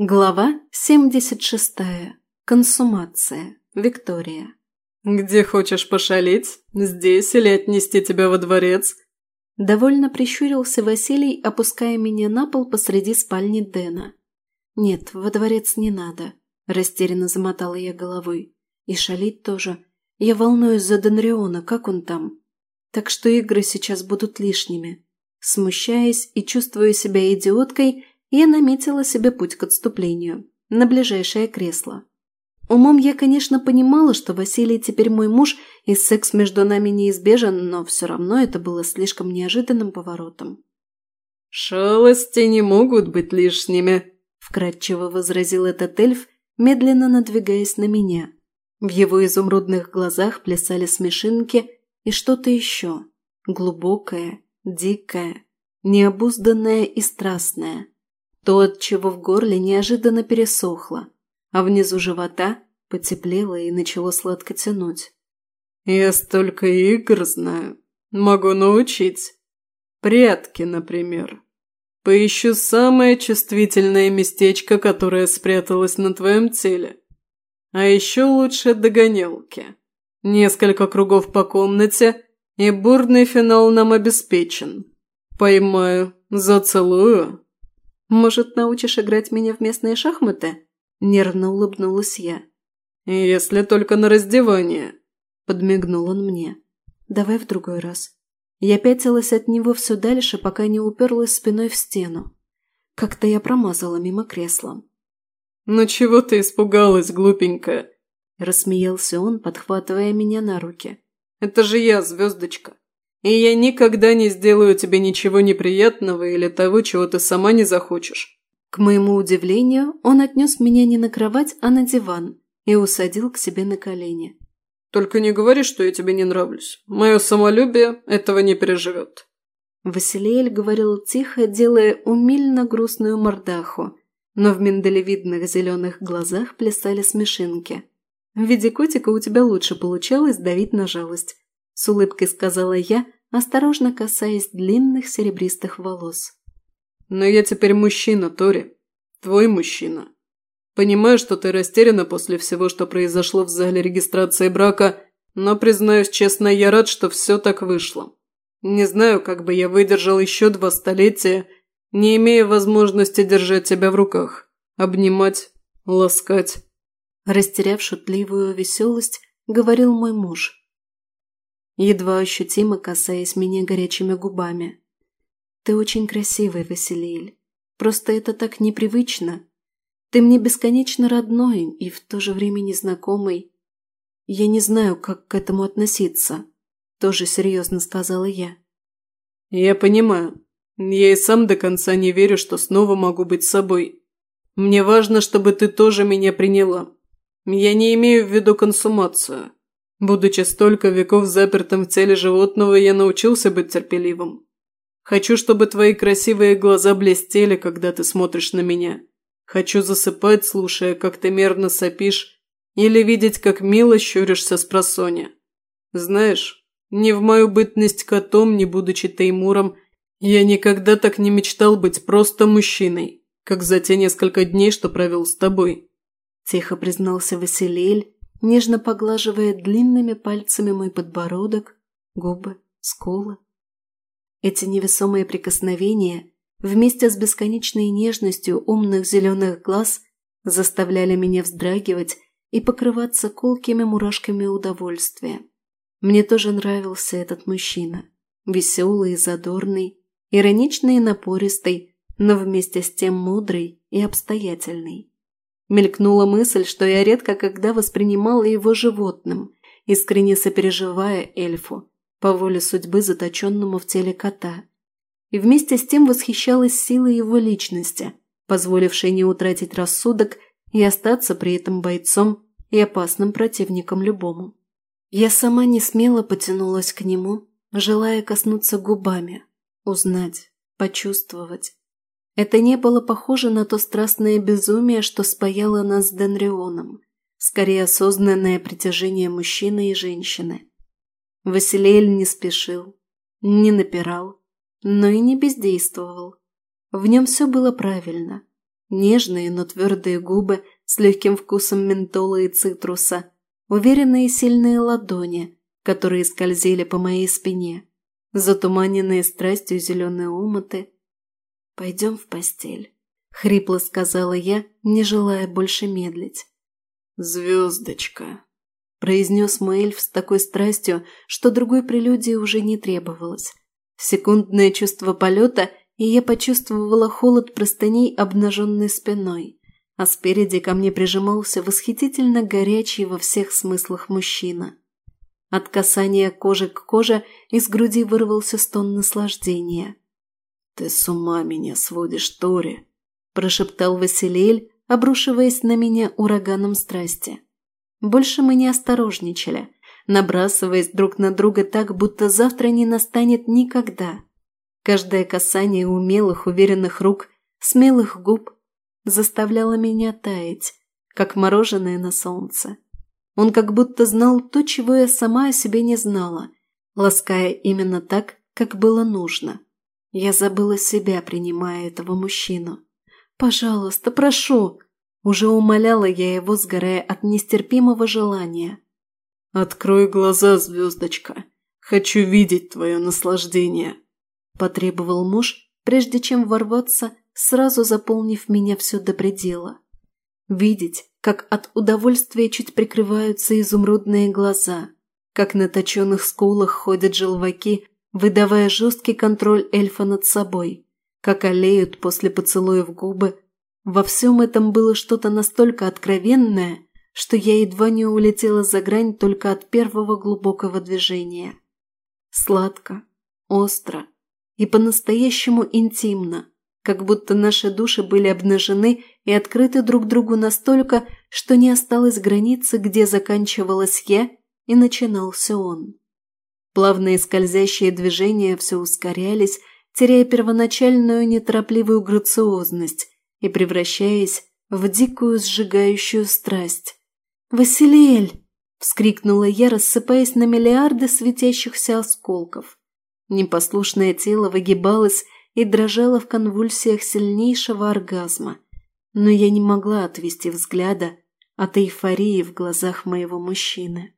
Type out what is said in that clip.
Глава 76. Консумация. Виктория. «Где хочешь пошалить? Здесь или отнести тебя во дворец?» Довольно прищурился Василий, опуская меня на пол посреди спальни Дэна. «Нет, во дворец не надо», – растерянно замотала я головой. «И шалить тоже. Я волнуюсь за Денриона, как он там? Так что игры сейчас будут лишними». Смущаясь и чувствуя себя идиоткой, я наметила себе путь к отступлению, на ближайшее кресло. Умом я, конечно, понимала, что Василий теперь мой муж, и секс между нами неизбежен, но все равно это было слишком неожиданным поворотом. «Шалости не могут быть лишними», – вкратчиво возразил этот эльф, медленно надвигаясь на меня. В его изумрудных глазах плясали смешинки и что-то еще. Глубокое, дикое, необузданное и страстное – то, от чего в горле неожиданно пересохло, а внизу живота потеплело и начало сладко тянуть. «Я столько игр знаю. Могу научить. Прятки, например. Поищу самое чувствительное местечко, которое спряталось на твоем теле. А еще лучше догонялки. Несколько кругов по комнате, и бурный финал нам обеспечен. Поймаю, зацелую, «Может, научишь играть меня в местные шахматы?» – нервно улыбнулась я. «Если только на раздевание», – подмигнул он мне. «Давай в другой раз». Я пятилась от него все дальше, пока не уперлась спиной в стену. Как-то я промазала мимо кресла. «Ну чего ты испугалась, глупенькая?» – рассмеялся он, подхватывая меня на руки. «Это же я, звездочка. И я никогда не сделаю тебе ничего неприятного или того, чего ты сама не захочешь». К моему удивлению, он отнес меня не на кровать, а на диван и усадил к себе на колени. «Только не говори, что я тебе не нравлюсь. Мое самолюбие этого не переживет». Василиэль говорил тихо, делая умильно грустную мордаху, но в миндалевидных зеленых глазах плясали смешинки. В виде котика у тебя лучше получалось давить на жалость. С улыбкой сказала я, осторожно касаясь длинных серебристых волос. «Но я теперь мужчина, Тори. Твой мужчина. Понимаю, что ты растеряна после всего, что произошло в зале регистрации брака, но, признаюсь честно, я рад, что все так вышло. Не знаю, как бы я выдержал еще два столетия, не имея возможности держать тебя в руках, обнимать, ласкать». Растеряв шутливую веселость, говорил мой муж – едва ощутимо касаясь меня горячими губами. «Ты очень красивый, Василиэль. Просто это так непривычно. Ты мне бесконечно родной и в то же время незнакомый. Я не знаю, как к этому относиться», – тоже серьезно сказала я. «Я понимаю. Я и сам до конца не верю, что снова могу быть собой. Мне важно, чтобы ты тоже меня приняла. Я не имею в виду консумацию. Будучи столько веков запертым в теле животного, я научился быть терпеливым. Хочу, чтобы твои красивые глаза блестели, когда ты смотришь на меня. Хочу засыпать, слушая, как ты мерно сопишь, или видеть, как мило щуришься с просоня. Знаешь, ни в мою бытность котом, не будучи Теймуром, я никогда так не мечтал быть просто мужчиной, как за те несколько дней, что провел с тобой. Тихо признался Василиэль, нежно поглаживая длинными пальцами мой подбородок, губы, скулы. Эти невесомые прикосновения вместе с бесконечной нежностью умных зеленых глаз заставляли меня вздрагивать и покрываться колкими мурашками удовольствия. Мне тоже нравился этот мужчина. Веселый и задорный, ироничный и напористый, но вместе с тем мудрый и обстоятельный. Мелькнула мысль, что я редко когда воспринимала его животным, искренне сопереживая эльфу, по воле судьбы заточенному в теле кота. И вместе с тем восхищалась силой его личности, позволившей не утратить рассудок и остаться при этом бойцом и опасным противником любому. Я сама не смело потянулась к нему, желая коснуться губами, узнать, почувствовать, это не было похоже на то страстное безумие, что спаяло нас с Денрионом, скорее осознанное притяжение мужчины и женщины. Василиэль не спешил, не напирал, но и не бездействовал. В нем все было правильно. Нежные, но твердые губы с легким вкусом ментола и цитруса, уверенные сильные ладони, которые скользили по моей спине, затуманенные страстью зеленые омуты. «Пойдем в постель», — хрипло сказала я, не желая больше медлить. «Звездочка», — произнес мой эльф с такой страстью, что другой прелюдии уже не требовалось. Секундное чувство полета, и я почувствовала холод простыней обнаженной спиной, а спереди ко мне прижимался восхитительно горячий во всех смыслах мужчина. От касания кожи к коже из груди вырвался стон наслаждения. «Ты с ума меня сводишь, Тори!» – прошептал Василиэль, обрушиваясь на меня ураганом страсти. Больше мы не осторожничали, набрасываясь друг на друга так, будто завтра не настанет никогда. Каждое касание умелых, уверенных рук, смелых губ заставляло меня таять, как мороженое на солнце. Он как будто знал то, чего я сама о себе не знала, лаская именно так, как было нужно. Я забыла себя, принимая этого мужчину. «Пожалуйста, прошу!» Уже умоляла я его, сгорая от нестерпимого желания. «Открой глаза, звездочка. Хочу видеть твое наслаждение», – потребовал муж, прежде чем ворваться, сразу заполнив меня все до предела. Видеть, как от удовольствия чуть прикрываются изумрудные глаза, как на точенных скулах ходят желваки, выдавая жесткий контроль эльфа над собой, как олеют после поцелуев губы, во всем этом было что-то настолько откровенное, что я едва не улетела за грань только от первого глубокого движения. Сладко, остро и по-настоящему интимно, как будто наши души были обнажены и открыты друг другу настолько, что не осталось границы, где заканчивалась я и начинался он. Плавные скользящие движения все ускорялись, теряя первоначальную неторопливую грациозность, и превращаясь в дикую сжигающую страсть. «Василиэль!» – вскрикнула я, рассыпаясь на миллиарды светящихся осколков. Непослушное тело выгибалось и дрожало в конвульсиях сильнейшего оргазма, но я не могла отвести взгляда от эйфории в глазах моего мужчины.